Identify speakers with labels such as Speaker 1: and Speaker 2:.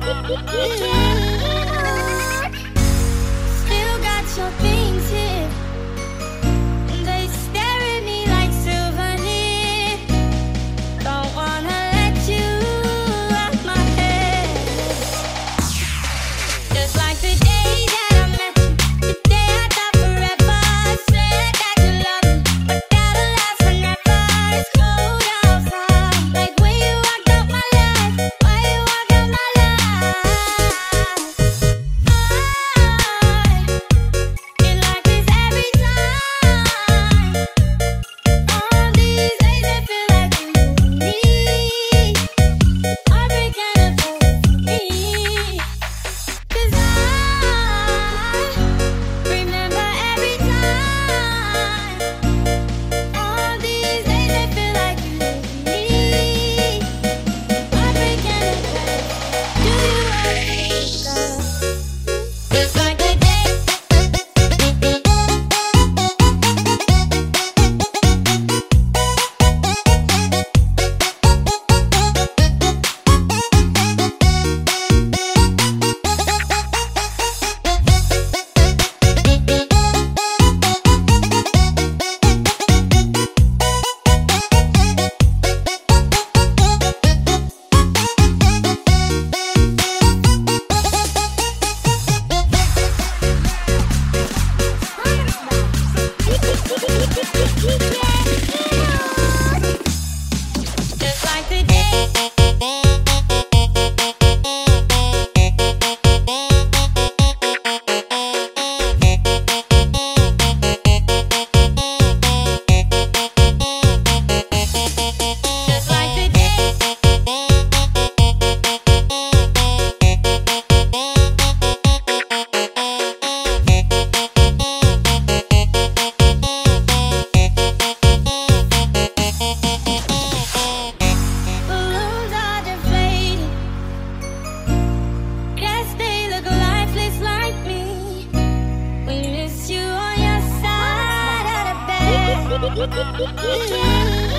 Speaker 1: Still got your We